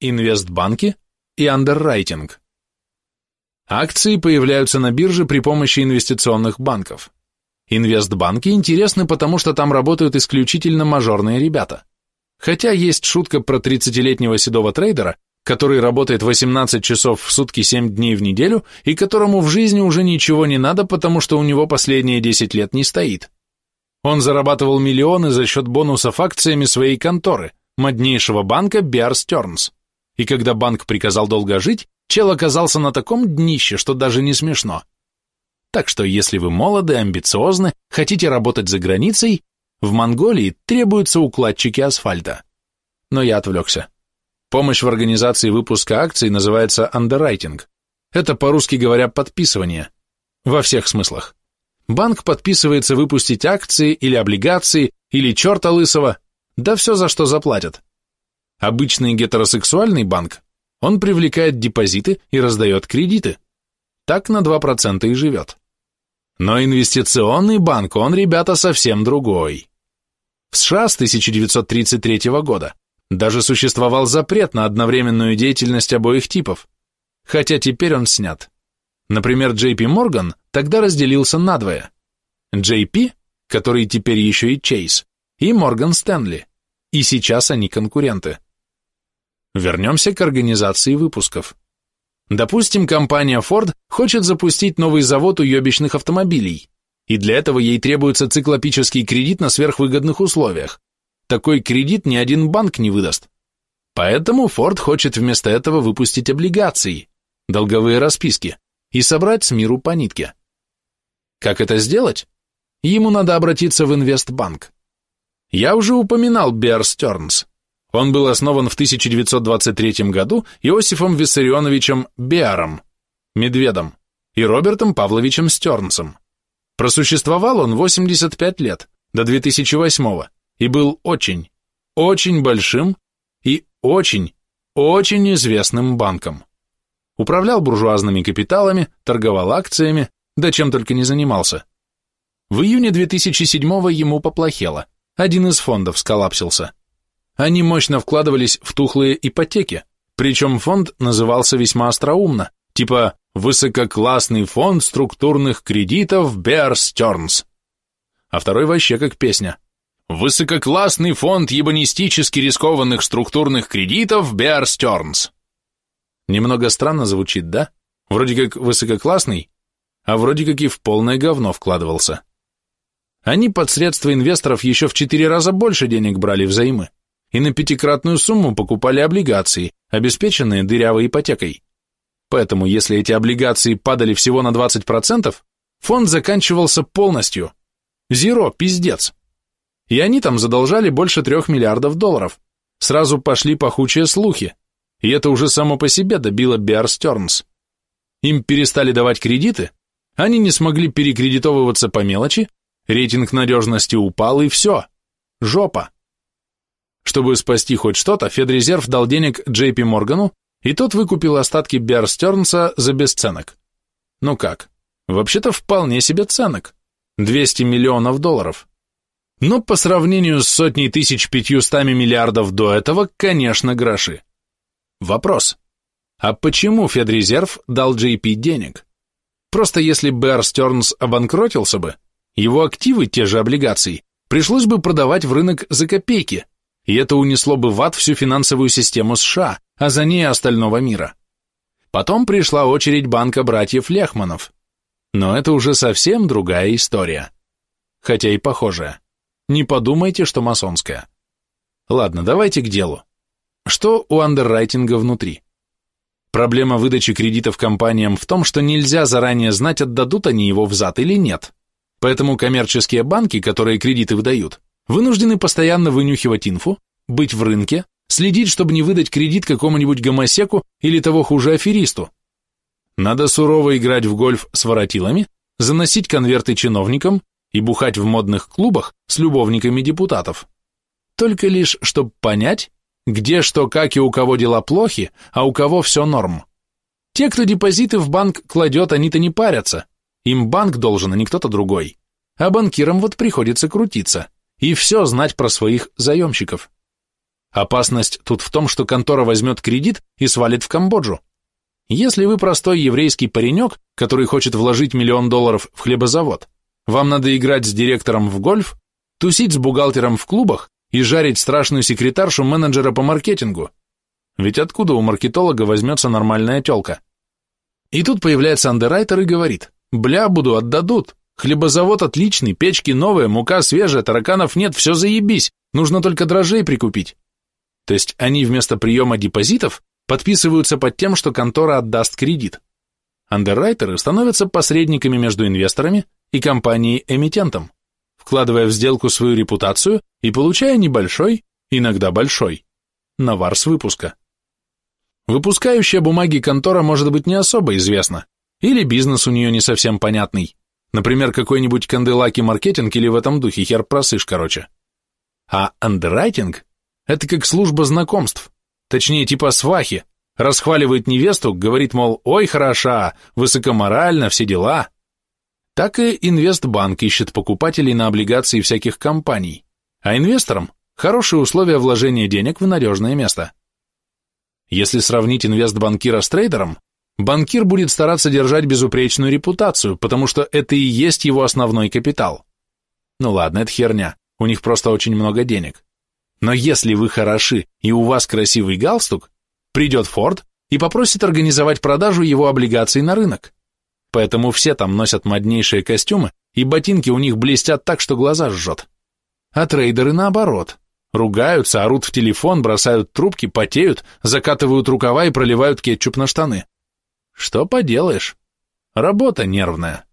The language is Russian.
инвестбанки и андеррайтинг. Акции появляются на бирже при помощи инвестиционных банков. Инвестбанки интересны, потому что там работают исключительно мажорные ребята. Хотя есть шутка про 30-летнего седого трейдера, который работает 18 часов в сутки 7 дней в неделю и которому в жизни уже ничего не надо, потому что у него последние 10 лет не стоит. Он зарабатывал миллионы за счет бонусов акциями своей конторы, моднейшего банка Bear Stearns. И когда банк приказал долго жить, чел оказался на таком днище, что даже не смешно. Так что если вы молоды, амбициозны, хотите работать за границей, в Монголии требуются укладчики асфальта. Но я отвлекся. Помощь в организации выпуска акций называется андеррайтинг. Это по-русски говоря подписывание. Во всех смыслах. Банк подписывается выпустить акции или облигации, или черта лысого, да все за что заплатят. Обычный гетеросексуальный банк, он привлекает депозиты и раздает кредиты. Так на 2% и живет. Но инвестиционный банк, он, ребята, совсем другой. В США с 1933 года даже существовал запрет на одновременную деятельность обоих типов, хотя теперь он снят. Например, JP Morgan тогда разделился надвое. JP, который теперь еще и Chase, и Morgan Stanley, и сейчас они конкуренты. Вернемся к организации выпусков. Допустим, компания Ford хочет запустить новый завод уебищных автомобилей, и для этого ей требуется циклопический кредит на сверхвыгодных условиях. Такой кредит ни один банк не выдаст. Поэтому Ford хочет вместо этого выпустить облигации, долговые расписки, и собрать с миру по нитке. Как это сделать? Ему надо обратиться в инвестбанк. Я уже упоминал Bear Stearns. Он был основан в 1923 году Иосифом Виссарионовичем Беаром, Медведом, и Робертом Павловичем Стернсом. Просуществовал он 85 лет, до 2008 и был очень, очень большим и очень, очень известным банком. Управлял буржуазными капиталами, торговал акциями, да чем только не занимался. В июне 2007 ему поплохело, один из фондов сколлапсился. Они мощно вкладывались в тухлые ипотеки, причем фонд назывался весьма остроумно, типа «Высококлассный фонд структурных кредитов Bear Stearns». А второй вообще как песня. «Высококлассный фонд ебанистически рискованных структурных кредитов Bear Stearns». Немного странно звучит, да? Вроде как высококлассный, а вроде как и в полное говно вкладывался. Они под средства инвесторов еще в четыре раза больше денег брали взаймы и на пятикратную сумму покупали облигации, обеспеченные дырявой ипотекой. Поэтому, если эти облигации падали всего на 20%, фонд заканчивался полностью. Зеро, пиздец. И они там задолжали больше трех миллиардов долларов. Сразу пошли пахучие слухи. И это уже само по себе добило Bear Stearns. Им перестали давать кредиты, они не смогли перекредитовываться по мелочи, рейтинг надежности упал и все. Жопа. Чтобы спасти хоть что-то, Федрезерв дал денег Джейпи Моргану, и тот выкупил остатки Бер Стернса за бесценок. Ну как? Вообще-то вполне себе ценок. 200 миллионов долларов. Но по сравнению с сотней тысяч пятьюстами миллиардов до этого, конечно, гроши. Вопрос. А почему Федрезерв дал JP денег? Просто если Бэр Стернс обанкротился бы, его активы, те же облигации, пришлось бы продавать в рынок за копейки – и это унесло бы в ад всю финансовую систему США, а за ней остального мира. Потом пришла очередь банка братьев Лехманов. Но это уже совсем другая история. Хотя и похожая. Не подумайте, что масонская. Ладно, давайте к делу. Что у андеррайтинга внутри? Проблема выдачи кредитов компаниям в том, что нельзя заранее знать, отдадут они его взад или нет. Поэтому коммерческие банки, которые кредиты выдают, Вынуждены постоянно вынюхивать инфу, быть в рынке, следить, чтобы не выдать кредит какому-нибудь гомосеку или того хуже аферисту. Надо сурово играть в гольф с воротилами, заносить конверты чиновникам и бухать в модных клубах с любовниками депутатов. Только лишь, чтобы понять, где что, как и у кого дела плохи, а у кого все норм. Те, кто депозиты в банк кладет, они-то не парятся. Им банк должен, а не кто-то другой. А банкирам вот приходится крутиться и все знать про своих заемщиков. Опасность тут в том, что контора возьмет кредит и свалит в Камбоджу. Если вы простой еврейский паренек, который хочет вложить миллион долларов в хлебозавод, вам надо играть с директором в гольф, тусить с бухгалтером в клубах и жарить страшную секретаршу менеджера по маркетингу. Ведь откуда у маркетолога возьмется нормальная телка? И тут появляется андеррайтер и говорит, бля, буду, отдадут. Хлебозавод отличный, печки новые, мука свежая, тараканов нет, все заебись, нужно только дрожжей прикупить. То есть они вместо приема депозитов подписываются под тем, что контора отдаст кредит. Андеррайтеры становятся посредниками между инвесторами и компанией-эмитентом, вкладывая в сделку свою репутацию и получая небольшой, иногда большой, навар с выпуска. Выпускающая бумаги контора может быть не особо известна, или бизнес у нее не совсем понятный, например, какой-нибудь канделаки маркетинг или в этом духе, хер просышь, короче. А андеррайтинг – это как служба знакомств, точнее типа свахи, расхваливает невесту, говорит, мол, ой, хороша, высокоморально, все дела. Так и инвестбанк ищет покупателей на облигации всяких компаний, а инвесторам – хорошие условия вложения денег в надежное место. Если сравнить инвестбанкира с трейдером, банкир будет стараться держать безупречную репутацию, потому что это и есть его основной капитал. Ну ладно, это херня, у них просто очень много денег. Но если вы хороши и у вас красивый галстук, придет Форд и попросит организовать продажу его облигаций на рынок. Поэтому все там носят моднейшие костюмы, и ботинки у них блестят так, что глаза жжет. А трейдеры наоборот. Ругаются, орут в телефон, бросают трубки, потеют, закатывают рукава и проливают кетчуп на штаны. Что поделаешь? Работа нервная.